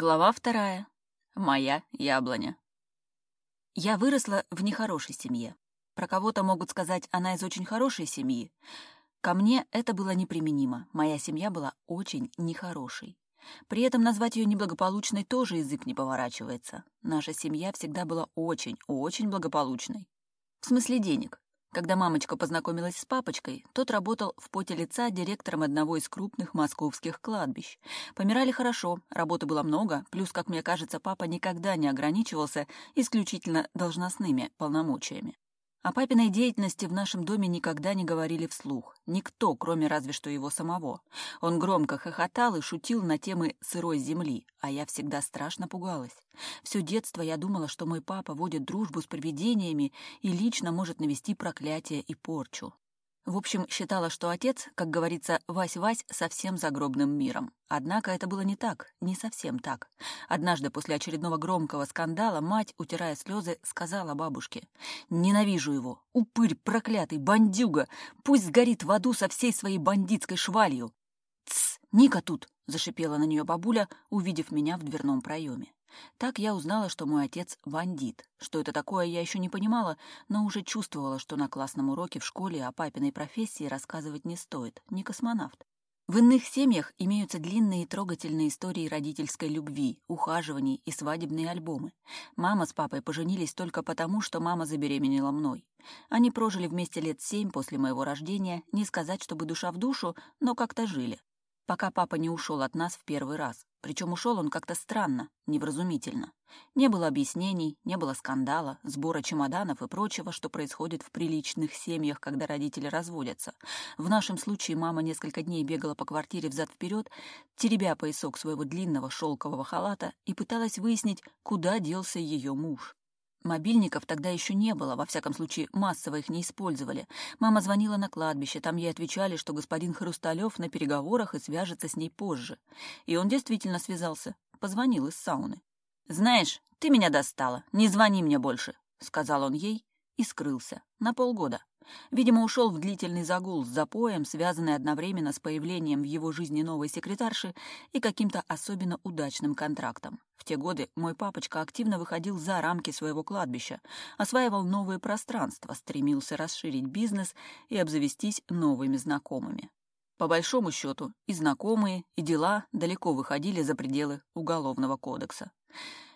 Глава вторая. Моя яблоня. Я выросла в нехорошей семье. Про кого-то могут сказать, она из очень хорошей семьи. Ко мне это было неприменимо. Моя семья была очень нехорошей. При этом назвать ее неблагополучной тоже язык не поворачивается. Наша семья всегда была очень-очень благополучной. В смысле денег. Когда мамочка познакомилась с папочкой, тот работал в поте лица директором одного из крупных московских кладбищ. Помирали хорошо, работы было много, плюс, как мне кажется, папа никогда не ограничивался исключительно должностными полномочиями. А О папиной деятельности в нашем доме никогда не говорили вслух. Никто, кроме разве что его самого. Он громко хохотал и шутил на темы сырой земли, а я всегда страшно пугалась. Все детство я думала, что мой папа водит дружбу с привидениями и лично может навести проклятие и порчу. В общем, считала, что отец, как говорится, Вась-Вась совсем загробным миром. Однако это было не так, не совсем так. Однажды после очередного громкого скандала мать, утирая слезы, сказала бабушке, «Ненавижу его! Упырь, проклятый, бандюга! Пусть сгорит в аду со всей своей бандитской швалью!» «Тсс! Ника тут!» — зашипела на нее бабуля, увидев меня в дверном проеме. Так я узнала, что мой отец — бандит. Что это такое, я еще не понимала, но уже чувствовала, что на классном уроке в школе о папиной профессии рассказывать не стоит, не космонавт. В иных семьях имеются длинные и трогательные истории родительской любви, ухаживаний и свадебные альбомы. Мама с папой поженились только потому, что мама забеременела мной. Они прожили вместе лет семь после моего рождения, не сказать, чтобы душа в душу, но как-то жили пока папа не ушел от нас в первый раз. Причем ушел он как-то странно, невразумительно. Не было объяснений, не было скандала, сбора чемоданов и прочего, что происходит в приличных семьях, когда родители разводятся. В нашем случае мама несколько дней бегала по квартире взад-вперед, теребя поясок своего длинного шелкового халата и пыталась выяснить, куда делся ее муж. Мобильников тогда еще не было, во всяком случае, массово их не использовали. Мама звонила на кладбище, там ей отвечали, что господин Хрусталев на переговорах и свяжется с ней позже. И он действительно связался, позвонил из сауны. «Знаешь, ты меня достала, не звони мне больше», — сказал он ей и скрылся на полгода. Видимо, ушел в длительный загул с запоем, связанный одновременно с появлением в его жизни новой секретарши и каким-то особенно удачным контрактом. В те годы мой папочка активно выходил за рамки своего кладбища, осваивал новые пространства, стремился расширить бизнес и обзавестись новыми знакомыми. По большому счету, и знакомые, и дела далеко выходили за пределы Уголовного кодекса.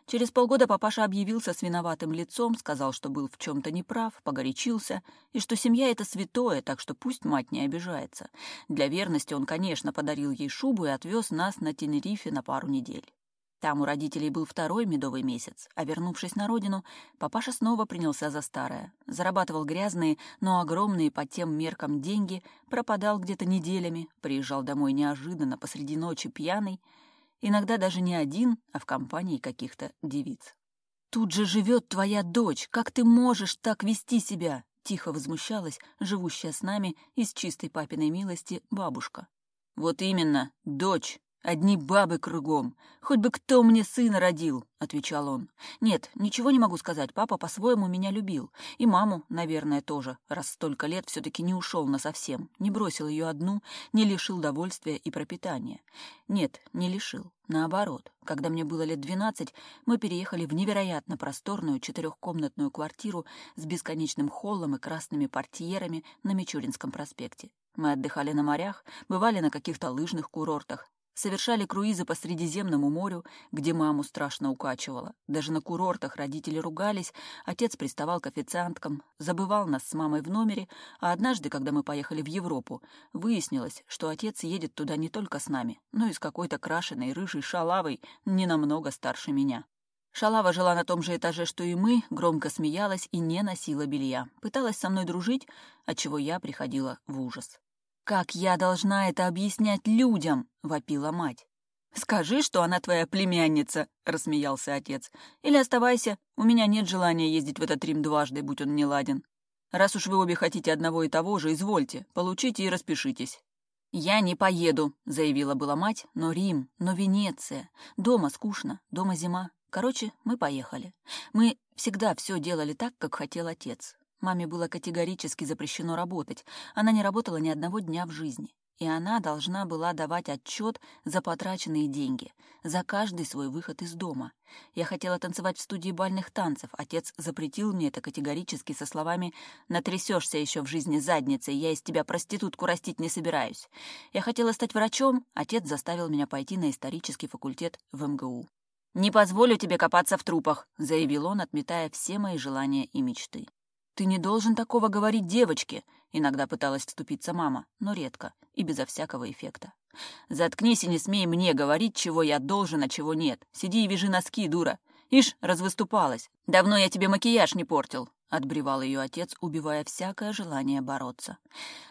Через полгода папаша объявился с виноватым лицом, сказал, что был в чем-то неправ, погорячился, и что семья — это святое, так что пусть мать не обижается. Для верности он, конечно, подарил ей шубу и отвез нас на Тенерифе на пару недель. Там у родителей был второй медовый месяц, а вернувшись на родину, папаша снова принялся за старое. Зарабатывал грязные, но огромные по тем меркам деньги, пропадал где-то неделями, приезжал домой неожиданно посреди ночи пьяный — иногда даже не один, а в компании каких-то девиц. «Тут же живет твоя дочь! Как ты можешь так вести себя?» Тихо возмущалась живущая с нами из чистой папиной милости бабушка. «Вот именно, дочь!» «Одни бабы кругом. Хоть бы кто мне сына родил!» — отвечал он. «Нет, ничего не могу сказать. Папа по-своему меня любил. И маму, наверное, тоже, раз столько лет все-таки не ушел насовсем, не бросил ее одну, не лишил довольствия и пропитания. Нет, не лишил. Наоборот, когда мне было лет двенадцать, мы переехали в невероятно просторную четырехкомнатную квартиру с бесконечным холлом и красными портьерами на Мичуринском проспекте. Мы отдыхали на морях, бывали на каких-то лыжных курортах, совершали круизы по Средиземному морю, где маму страшно укачивало. Даже на курортах родители ругались, отец приставал к официанткам, забывал нас с мамой в номере, а однажды, когда мы поехали в Европу, выяснилось, что отец едет туда не только с нами, но и с какой-то крашеной рыжей шалавой, не намного старше меня. Шалава жила на том же этаже, что и мы, громко смеялась и не носила белья. Пыталась со мной дружить, от чего я приходила в ужас. «Как я должна это объяснять людям?» — вопила мать. «Скажи, что она твоя племянница», — рассмеялся отец. «Или оставайся, у меня нет желания ездить в этот Рим дважды, будь он неладен. Раз уж вы обе хотите одного и того же, извольте, получите и распишитесь». «Я не поеду», — заявила была мать, «но Рим, но Венеция. Дома скучно, дома зима. Короче, мы поехали. Мы всегда все делали так, как хотел отец. Маме было категорически запрещено работать. Она не работала ни одного дня в жизни. И она должна была давать отчет за потраченные деньги, за каждый свой выход из дома. Я хотела танцевать в студии бальных танцев. Отец запретил мне это категорически со словами «Натрясешься еще в жизни задницей, я из тебя проститутку растить не собираюсь». Я хотела стать врачом, отец заставил меня пойти на исторический факультет в МГУ. «Не позволю тебе копаться в трупах», — заявил он, отметая все мои желания и мечты. «Ты не должен такого говорить девочке!» Иногда пыталась вступиться мама, но редко и безо всякого эффекта. «Заткнись и не смей мне говорить, чего я должен, а чего нет. Сиди и вяжи носки, дура. Ишь, развыступалась. Давно я тебе макияж не портил. — отбревал ее отец, убивая всякое желание бороться.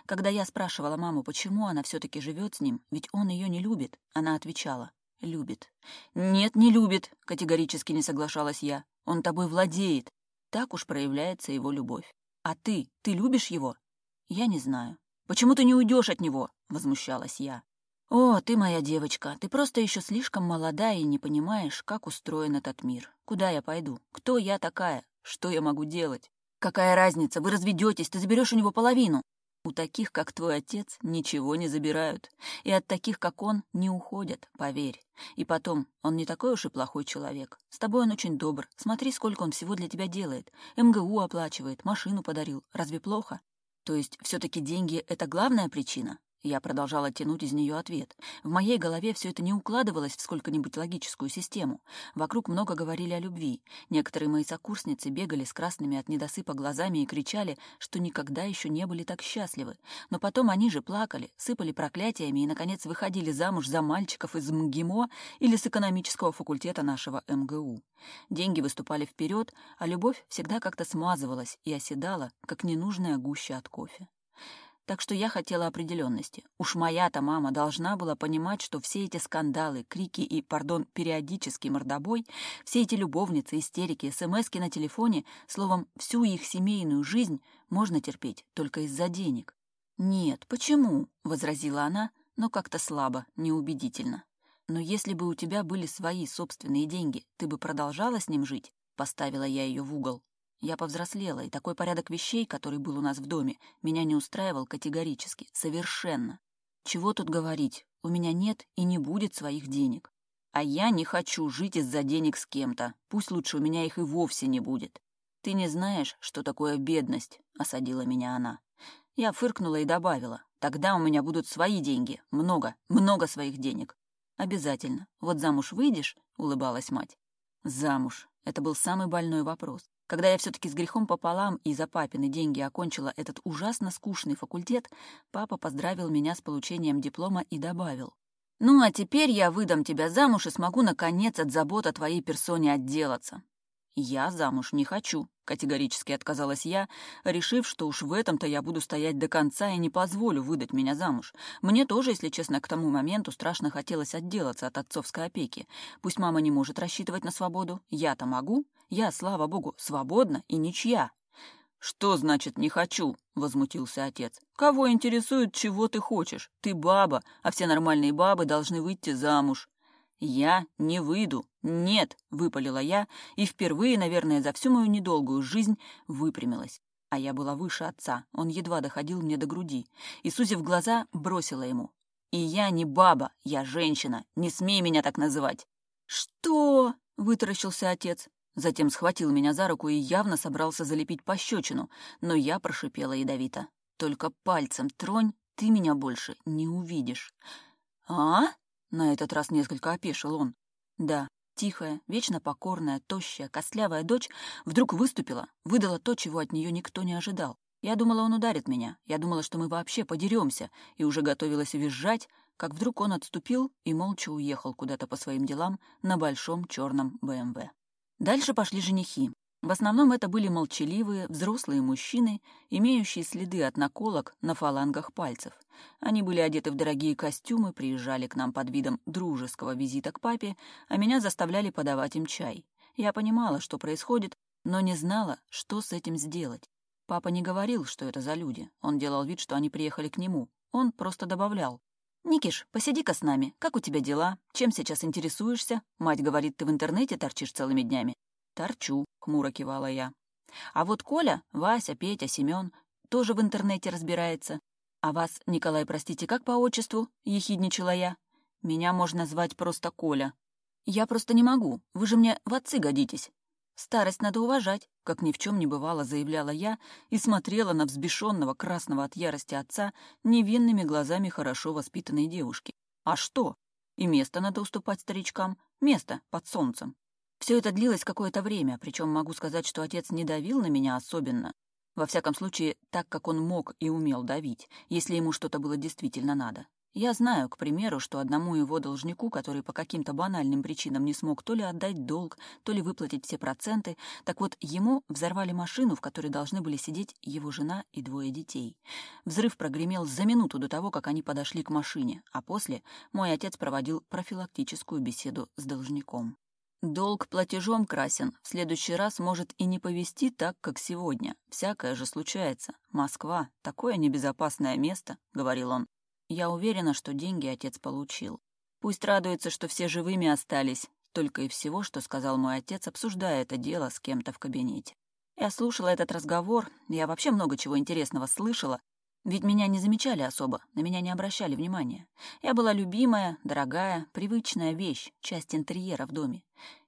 Когда я спрашивала маму, почему она все-таки живет с ним, ведь он ее не любит, она отвечала «любит». «Нет, не любит», — категорически не соглашалась я. «Он тобой владеет так уж проявляется его любовь. А ты, ты любишь его? Я не знаю. Почему ты не уйдешь от него? Возмущалась я. О, ты моя девочка, ты просто еще слишком молода и не понимаешь, как устроен этот мир. Куда я пойду? Кто я такая? Что я могу делать? Какая разница? Вы разведетесь, ты заберешь у него половину. У таких, как твой отец, ничего не забирают. И от таких, как он, не уходят, поверь. И потом, он не такой уж и плохой человек. С тобой он очень добр. Смотри, сколько он всего для тебя делает. МГУ оплачивает, машину подарил. Разве плохо? То есть все-таки деньги — это главная причина? Я продолжала тянуть из нее ответ. В моей голове все это не укладывалось в сколько-нибудь логическую систему. Вокруг много говорили о любви. Некоторые мои сокурсницы бегали с красными от недосыпа глазами и кричали, что никогда еще не были так счастливы. Но потом они же плакали, сыпали проклятиями и, наконец, выходили замуж за мальчиков из МГИМО или с экономического факультета нашего МГУ. Деньги выступали вперед, а любовь всегда как-то смазывалась и оседала, как ненужная гуща от кофе. Так что я хотела определенности. Уж моя-то мама должна была понимать, что все эти скандалы, крики и, пардон, периодический мордобой, все эти любовницы, истерики, смски на телефоне, словом, всю их семейную жизнь можно терпеть только из-за денег. «Нет, почему?» — возразила она, но как-то слабо, неубедительно. «Но если бы у тебя были свои собственные деньги, ты бы продолжала с ним жить?» — поставила я ее в угол. Я повзрослела, и такой порядок вещей, который был у нас в доме, меня не устраивал категорически, совершенно. Чего тут говорить, у меня нет и не будет своих денег. А я не хочу жить из-за денег с кем-то, пусть лучше у меня их и вовсе не будет. Ты не знаешь, что такое бедность, — осадила меня она. Я фыркнула и добавила, тогда у меня будут свои деньги, много, много своих денег. Обязательно. Вот замуж выйдешь, — улыбалась мать. Замуж. Это был самый больной вопрос. Когда я все-таки с грехом пополам и за папины деньги окончила этот ужасно скучный факультет, папа поздравил меня с получением диплома и добавил. «Ну, а теперь я выдам тебя замуж и смогу, наконец, от забот о твоей персоне отделаться. «Я замуж не хочу», — категорически отказалась я, решив, что уж в этом-то я буду стоять до конца и не позволю выдать меня замуж. Мне тоже, если честно, к тому моменту страшно хотелось отделаться от отцовской опеки. Пусть мама не может рассчитывать на свободу, я-то могу. Я, слава богу, свободна и ничья. «Что значит «не хочу»?» — возмутился отец. «Кого интересует, чего ты хочешь? Ты баба, а все нормальные бабы должны выйти замуж». «Я не выйду», «Нет», — выпалила я, и впервые, наверное, за всю мою недолгую жизнь выпрямилась. А я была выше отца, он едва доходил мне до груди, и, сузив глаза, бросила ему. «И я не баба, я женщина, не смей меня так называть!» «Что?» — вытаращился отец. Затем схватил меня за руку и явно собрался залепить пощечину, но я прошипела ядовито. «Только пальцем тронь, ты меня больше не увидишь». «А?» — на этот раз несколько опешил он. «Да, Тихая, вечно покорная, тощая, костлявая дочь вдруг выступила, выдала то, чего от нее никто не ожидал. Я думала, он ударит меня. Я думала, что мы вообще подеремся, и уже готовилась визжать, как вдруг он отступил и молча уехал куда-то по своим делам на большом черном БМВ. Эм Дальше пошли женихи. В основном это были молчаливые, взрослые мужчины, имеющие следы от наколок на фалангах пальцев. Они были одеты в дорогие костюмы, приезжали к нам под видом дружеского визита к папе, а меня заставляли подавать им чай. Я понимала, что происходит, но не знала, что с этим сделать. Папа не говорил, что это за люди. Он делал вид, что они приехали к нему. Он просто добавлял. «Никиш, посиди-ка с нами. Как у тебя дела? Чем сейчас интересуешься? Мать говорит, ты в интернете торчишь целыми днями торчу», — хмуро кивала я. «А вот Коля, Вася, Петя, Семен тоже в интернете разбирается. А вас, Николай, простите, как по отчеству?» — ехидничала я. «Меня можно звать просто Коля». «Я просто не могу. Вы же мне в отцы годитесь». «Старость надо уважать», — как ни в чем не бывало, заявляла я и смотрела на взбешенного красного от ярости отца невинными глазами хорошо воспитанной девушки. «А что? И место надо уступать старичкам. Место под солнцем. Все это длилось какое-то время, причем могу сказать, что отец не давил на меня особенно. Во всяком случае, так как он мог и умел давить, если ему что-то было действительно надо. Я знаю, к примеру, что одному его должнику, который по каким-то банальным причинам не смог то ли отдать долг, то ли выплатить все проценты, так вот ему взорвали машину, в которой должны были сидеть его жена и двое детей. Взрыв прогремел за минуту до того, как они подошли к машине, а после мой отец проводил профилактическую беседу с должником. Долг платежом красен. В следующий раз может и не повести так, как сегодня. Всякое же случается. Москва — такое небезопасное место», — говорил он. «Я уверена, что деньги отец получил. Пусть радуется, что все живыми остались. Только и всего, что сказал мой отец, обсуждая это дело с кем-то в кабинете. Я слушала этот разговор, я вообще много чего интересного слышала, ведь меня не замечали особо, на меня не обращали внимания. Я была любимая, дорогая, привычная вещь, часть интерьера в доме.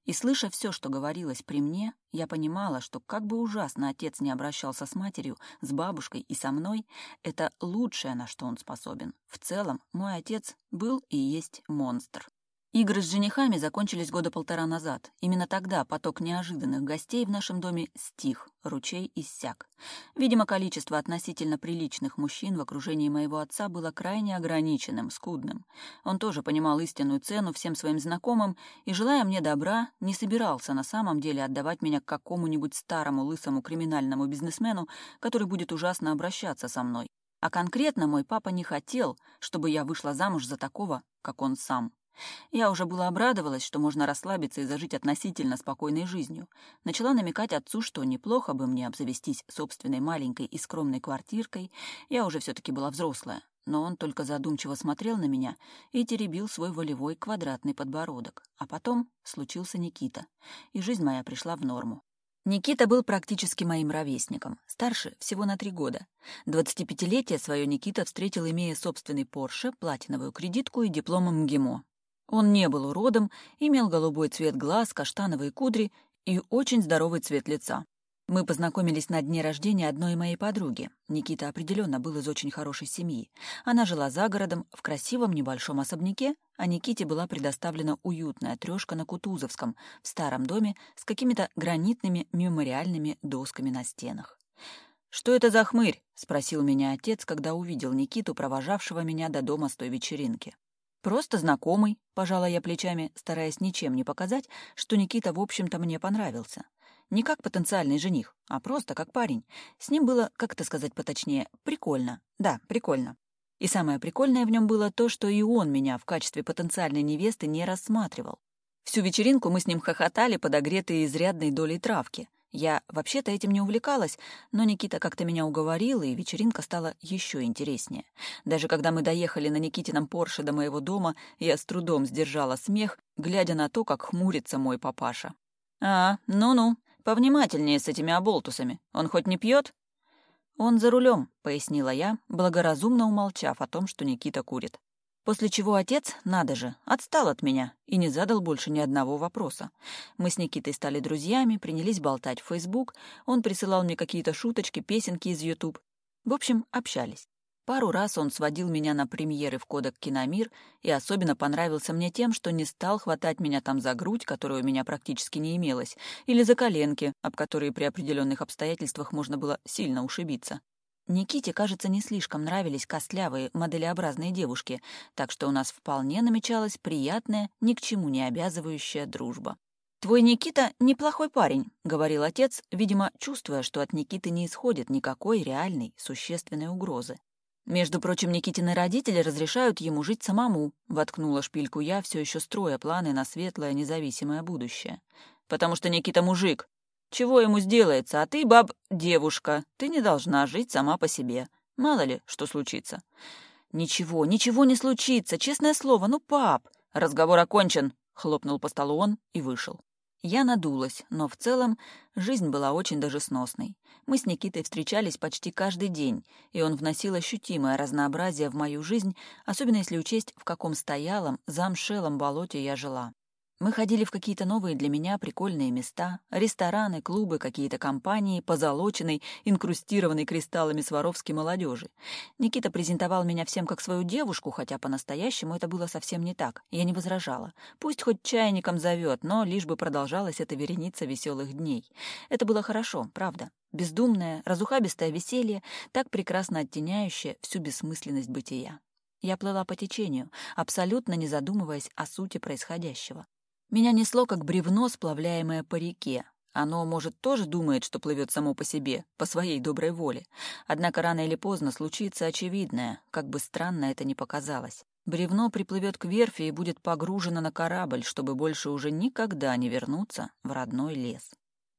И слыша все, что говорилось при мне, я понимала, что как бы ужасно отец не обращался с матерью, с бабушкой и со мной, это лучшее, на что он способен. В целом, мой отец был и есть монстр. Игры с женихами закончились года полтора назад. Именно тогда поток неожиданных гостей в нашем доме стих, ручей иссяк. Видимо, количество относительно приличных мужчин в окружении моего отца было крайне ограниченным, скудным. Он тоже понимал истинную цену всем своим знакомым и, желая мне добра, не собирался на самом деле отдавать меня к какому-нибудь старому лысому криминальному бизнесмену, который будет ужасно обращаться со мной. А конкретно мой папа не хотел, чтобы я вышла замуж за такого, как он сам. Я уже была обрадовалась, что можно расслабиться и зажить относительно спокойной жизнью. Начала намекать отцу, что неплохо бы мне обзавестись собственной маленькой и скромной квартиркой. Я уже все-таки была взрослая. Но он только задумчиво смотрел на меня и теребил свой волевой квадратный подбородок. А потом случился Никита, и жизнь моя пришла в норму. Никита был практически моим ровесником, старше всего на три года. 25-летие свое Никита встретил, имея собственный Порше, платиновую кредитку и диплом МГИМО. Он не был уродом, имел голубой цвет глаз, каштановые кудри и очень здоровый цвет лица. Мы познакомились на дне рождения одной моей подруги. Никита определенно был из очень хорошей семьи. Она жила за городом, в красивом небольшом особняке, а Никите была предоставлена уютная трешка на Кутузовском, в старом доме с какими-то гранитными мемориальными досками на стенах. «Что это за хмырь?» — спросил меня отец, когда увидел Никиту, провожавшего меня до дома с той вечеринки. «Просто знакомый», — пожала я плечами, стараясь ничем не показать, что Никита, в общем-то, мне понравился. Не как потенциальный жених, а просто как парень. С ним было, как это сказать поточнее, прикольно. Да, прикольно. И самое прикольное в нем было то, что и он меня в качестве потенциальной невесты не рассматривал. Всю вечеринку мы с ним хохотали, подогретые изрядной долей травки — я вообще-то этим не увлекалась, но Никита как-то меня уговорил, и вечеринка стала еще интереснее. Даже когда мы доехали на Никитином Порше до моего дома, я с трудом сдержала смех, глядя на то, как хмурится мой папаша. «А, ну-ну, повнимательнее с этими оболтусами. Он хоть не пьет?» «Он за рулем», — пояснила я, благоразумно умолчав о том, что Никита курит. После чего отец, надо же, отстал от меня и не задал больше ни одного вопроса. Мы с Никитой стали друзьями, принялись болтать в Facebook, он присылал мне какие-то шуточки, песенки из YouTube. В общем, общались. Пару раз он сводил меня на премьеры в кодек «Киномир», и особенно понравился мне тем, что не стал хватать меня там за грудь, которой у меня практически не имелось, или за коленки, об которые при определенных обстоятельствах можно было сильно ушибиться. Никите, кажется, не слишком нравились костлявые, моделеобразные девушки, так что у нас вполне намечалась приятная, ни к чему не обязывающая дружба. «Твой Никита — неплохой парень», — говорил отец, видимо, чувствуя, что от Никиты не исходит никакой реальной, существенной угрозы. «Между прочим, Никитины родители разрешают ему жить самому», — воткнула шпильку я, все еще строя планы на светлое независимое будущее. «Потому что Никита мужик», чего ему сделается, а ты, баб, девушка. Ты не должна жить сама по себе. Мало ли, что случится. Ничего, ничего не случится, честное слово. Ну, пап, разговор окончен, хлопнул по столу он и вышел. Я надулась, но в целом жизнь была очень даже сносной. Мы с Никитой встречались почти каждый день, и он вносил ощутимое разнообразие в мою жизнь, особенно если учесть, в каком стоялом, замшелом болоте я жила. Мы ходили в какие-то новые для меня прикольные места, рестораны, клубы, какие-то компании, позолоченной, инкрустированной кристаллами Сваровски молодежи. Никита презентовал меня всем как свою девушку, хотя по-настоящему это было совсем не так. Я не возражала. Пусть хоть чайником зовет, но лишь бы продолжалась эта вереница веселых дней. Это было хорошо, правда. Бездумное, разухабистое веселье, так прекрасно оттеняющее всю бессмысленность бытия. Я плыла по течению, абсолютно не задумываясь о сути происходящего. Меня несло, как бревно, сплавляемое по реке. Оно, может, тоже думает, что плывет само по себе, по своей доброй воле. Однако рано или поздно случится очевидное, как бы странно это ни показалось. Бревно приплывет к верфи и будет погружено на корабль, чтобы больше уже никогда не вернуться в родной лес.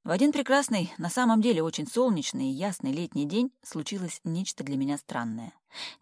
В один прекрасный, на самом деле очень солнечный и ясный летний день случилось нечто для меня странное.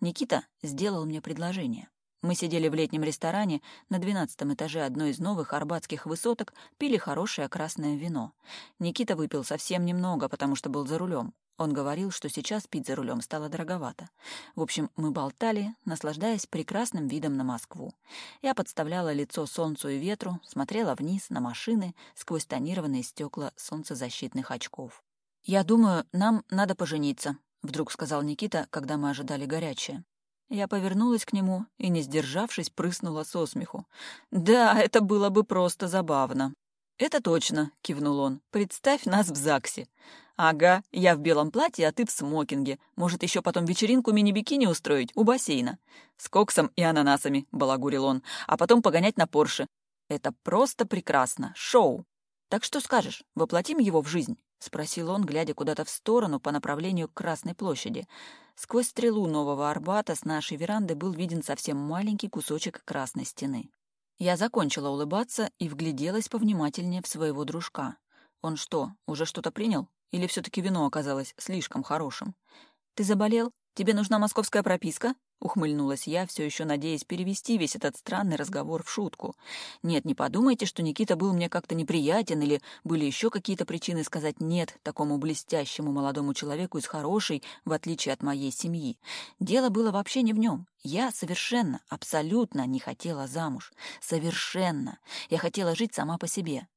Никита сделал мне предложение. Мы сидели в летнем ресторане на двенадцатом этаже одной из новых арбатских высоток, пили хорошее красное вино. Никита выпил совсем немного, потому что был за рулем. Он говорил, что сейчас пить за рулем стало дороговато. В общем, мы болтали, наслаждаясь прекрасным видом на Москву. Я подставляла лицо солнцу и ветру, смотрела вниз на машины сквозь тонированные стекла солнцезащитных очков. «Я думаю, нам надо пожениться», — вдруг сказал Никита, когда мы ожидали горячее. Я повернулась к нему и, не сдержавшись, прыснула со смеху. «Да, это было бы просто забавно». «Это точно», — кивнул он. «Представь нас в ЗАГСе». «Ага, я в белом платье, а ты в смокинге. Может, еще потом вечеринку мини-бикини устроить у бассейна?» «С коксом и ананасами», — балагурил он. «А потом погонять на Порше. Это просто прекрасно. Шоу. Так что скажешь, воплотим его в жизнь?» — спросил он, глядя куда-то в сторону по направлению к Красной площади. Сквозь стрелу нового арбата с нашей веранды был виден совсем маленький кусочек красной стены. Я закончила улыбаться и вгляделась повнимательнее в своего дружка. Он что, уже что-то принял? Или все-таки вино оказалось слишком хорошим? «Ты заболел? Тебе нужна московская прописка?» Ухмыльнулась я, все еще надеясь перевести весь этот странный разговор в шутку. Нет, не подумайте, что Никита был мне как-то неприятен или были еще какие-то причины сказать «нет» такому блестящему молодому человеку из хорошей, в отличие от моей семьи. Дело было вообще не в нем. Я совершенно, абсолютно не хотела замуж. Совершенно. Я хотела жить сама по себе.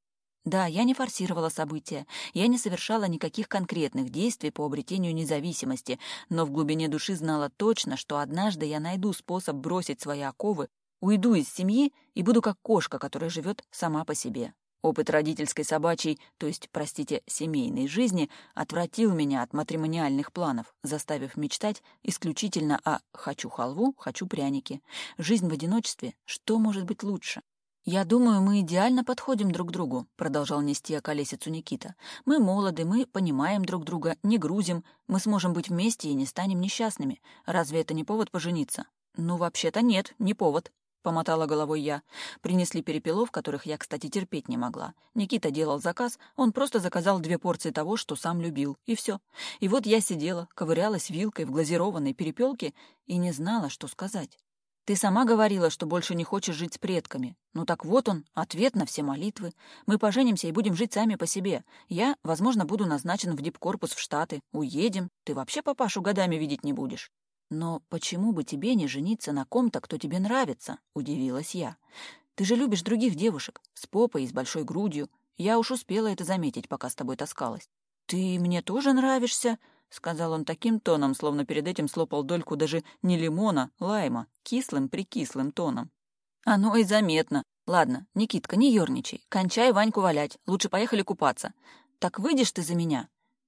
Да, я не форсировала события, я не совершала никаких конкретных действий по обретению независимости, но в глубине души знала точно, что однажды я найду способ бросить свои оковы, уйду из семьи и буду как кошка, которая живет сама по себе. Опыт родительской собачьей, то есть, простите, семейной жизни, отвратил меня от матримониальных планов, заставив мечтать исключительно о «хочу халву, хочу пряники». Жизнь в одиночестве, что может быть лучше? «Я думаю, мы идеально подходим друг к другу», — продолжал нести околесицу Никита. «Мы молоды, мы понимаем друг друга, не грузим, мы сможем быть вместе и не станем несчастными. Разве это не повод пожениться?» «Ну, вообще-то нет, не повод», — помотала головой я. Принесли перепелов, которых я, кстати, терпеть не могла. Никита делал заказ, он просто заказал две порции того, что сам любил, и все. И вот я сидела, ковырялась вилкой в глазированной перепелке и не знала, что сказать. Ты сама говорила, что больше не хочешь жить с предками. Ну так вот он, ответ на все молитвы. Мы поженимся и будем жить сами по себе. Я, возможно, буду назначен в дипкорпус в Штаты. Уедем. Ты вообще папашу годами видеть не будешь. Но почему бы тебе не жениться на ком-то, кто тебе нравится? Удивилась я. Ты же любишь других девушек. С попой и с большой грудью. Я уж успела это заметить, пока с тобой таскалась. Ты мне тоже нравишься? сказал он таким тоном, словно перед этим слопал дольку даже не лимона, лайма, кислым прикислым тоном. «Оно и заметно. Ладно, Никитка, не ерничай. Кончай Ваньку валять. Лучше поехали купаться. Так выйдешь ты за меня?»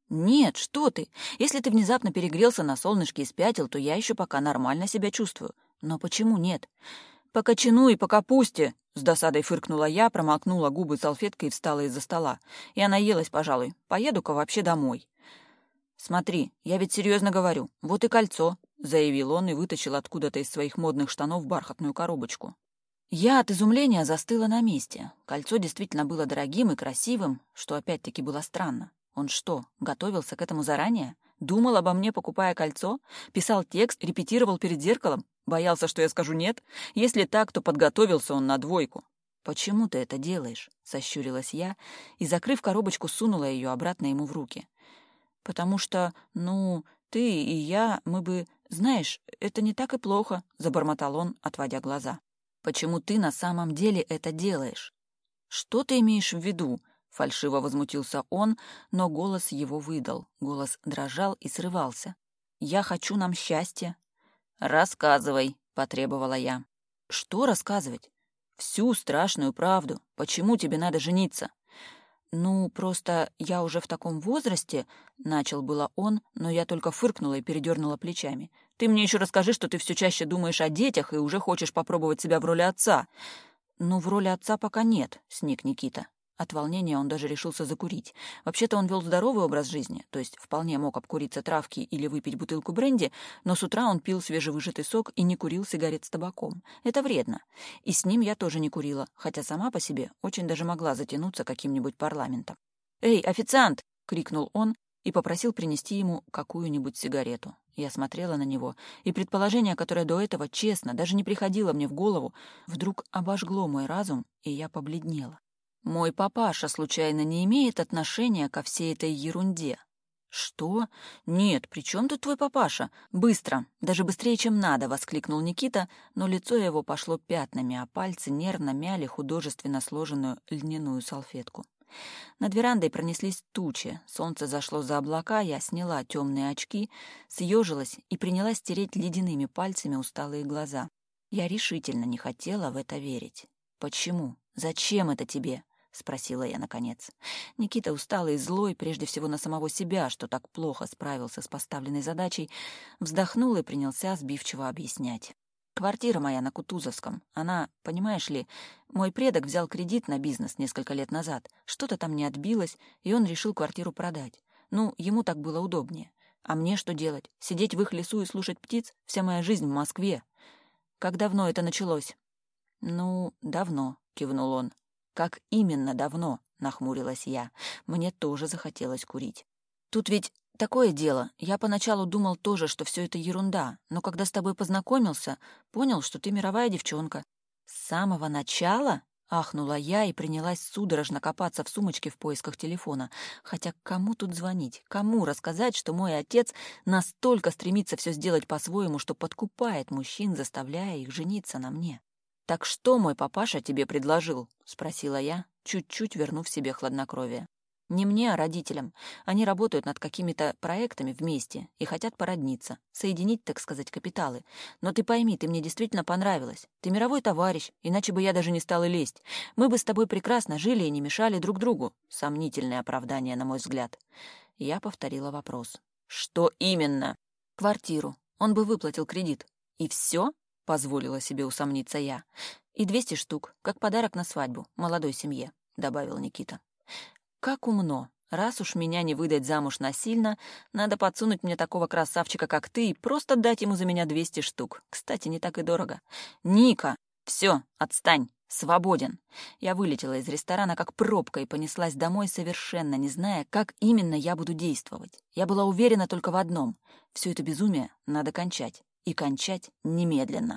«Нет, что ты! Если ты внезапно перегрелся на солнышке и спятил, то я еще пока нормально себя чувствую. Но почему нет?» Пока чину и пока пусти. — с досадой фыркнула я, промокнула губы салфеткой и встала из-за стола. «Я наелась, пожалуй. Поеду-ка вообще домой». «Смотри, я ведь серьезно говорю. Вот и кольцо», — заявил он и вытащил откуда-то из своих модных штанов бархатную коробочку. Я от изумления застыла на месте. Кольцо действительно было дорогим и красивым, что опять-таки было странно. Он что, готовился к этому заранее? Думал обо мне, покупая кольцо? Писал текст, репетировал перед зеркалом? Боялся, что я скажу «нет»? Если так, то подготовился он на двойку. «Почему ты это делаешь?» — сощурилась я и, закрыв коробочку, сунула ее обратно ему в руки потому что, ну, ты и я, мы бы... Знаешь, это не так и плохо», — забормотал он, отводя глаза. «Почему ты на самом деле это делаешь?» «Что ты имеешь в виду?» — фальшиво возмутился он, но голос его выдал. Голос дрожал и срывался. «Я хочу нам счастья». «Рассказывай», — потребовала я. «Что рассказывать?» «Всю страшную правду. Почему тебе надо жениться?» «Ну, просто я уже в таком возрасте», — начал было он, но я только фыркнула и передернула плечами. «Ты мне еще расскажи, что ты все чаще думаешь о детях и уже хочешь попробовать себя в роли отца». «Ну, в роли отца пока нет», — сник Никита. От волнения он даже решился закурить. Вообще-то он вел здоровый образ жизни, то есть вполне мог обкуриться травки или выпить бутылку бренди, но с утра он пил свежевыжатый сок и не курил сигарет с табаком. Это вредно. И с ним я тоже не курила, хотя сама по себе очень даже могла затянуться каким-нибудь парламентом. «Эй, официант!» — крикнул он и попросил принести ему какую-нибудь сигарету. Я смотрела на него, и предположение, которое до этого, честно, даже не приходило мне в голову, вдруг обожгло мой разум, и я побледнела. Мой папаша случайно не имеет отношения ко всей этой ерунде. «Что? Нет, при чем тут твой папаша? Быстро, даже быстрее, чем надо!» — воскликнул Никита, но лицо его пошло пятнами, а пальцы нервно мяли художественно сложенную льняную салфетку. Над верандой пронеслись тучи, солнце зашло за облака, я сняла темные очки, съежилась и принялась тереть ледяными пальцами усталые глаза. Я решительно не хотела в это верить. «Почему? Зачем это тебе?» — спросила я наконец. Никита, усталый и злой, прежде всего на самого себя, что так плохо справился с поставленной задачей, вздохнул и принялся сбивчиво объяснять. «Квартира моя на Кутузовском. Она, понимаешь ли, мой предок взял кредит на бизнес несколько лет назад. Что-то там не отбилось, и он решил квартиру продать. Ну, ему так было удобнее. А мне что делать? Сидеть в их лесу и слушать птиц? Вся моя жизнь в Москве. Как давно это началось?» «Ну, давно», — кивнул он. «Как именно давно?» — нахмурилась я. Мне тоже захотелось курить. «Тут ведь такое дело. Я поначалу думал тоже, что все это ерунда, но когда с тобой познакомился, понял, что ты мировая девчонка». «С самого начала?» — ахнула я и принялась судорожно копаться в сумочке в поисках телефона. Хотя кому тут звонить? Кому рассказать, что мой отец настолько стремится все сделать по-своему, что подкупает мужчин, заставляя их жениться на мне? «Так что мой папаша тебе предложил?» — спросила я, чуть-чуть вернув себе хладнокровие. «Не мне, а родителям. Они работают над какими-то проектами вместе и хотят породниться, соединить, так сказать, капиталы. Но ты пойми, ты мне действительно понравилась. Ты мировой товарищ, иначе бы я даже не стала лезть. Мы бы с тобой прекрасно жили и не мешали друг другу». Сомнительное оправдание, на мой взгляд. Я повторила вопрос. «Что именно?» «Квартиру. Он бы выплатил кредит». «И все?» позволила себе усомниться я. «И двести штук, как подарок на свадьбу, молодой семье», — добавил Никита. «Как умно. Раз уж меня не выдать замуж насильно, надо подсунуть мне такого красавчика, как ты, и просто дать ему за меня двести штук. Кстати, не так и дорого. Ника! Все, отстань!» «Свободен!» Я вылетела из ресторана как пробка и понеслась домой, совершенно не зная, как именно я буду действовать. Я была уверена только в одном — все это безумие надо кончать. И кончать немедленно.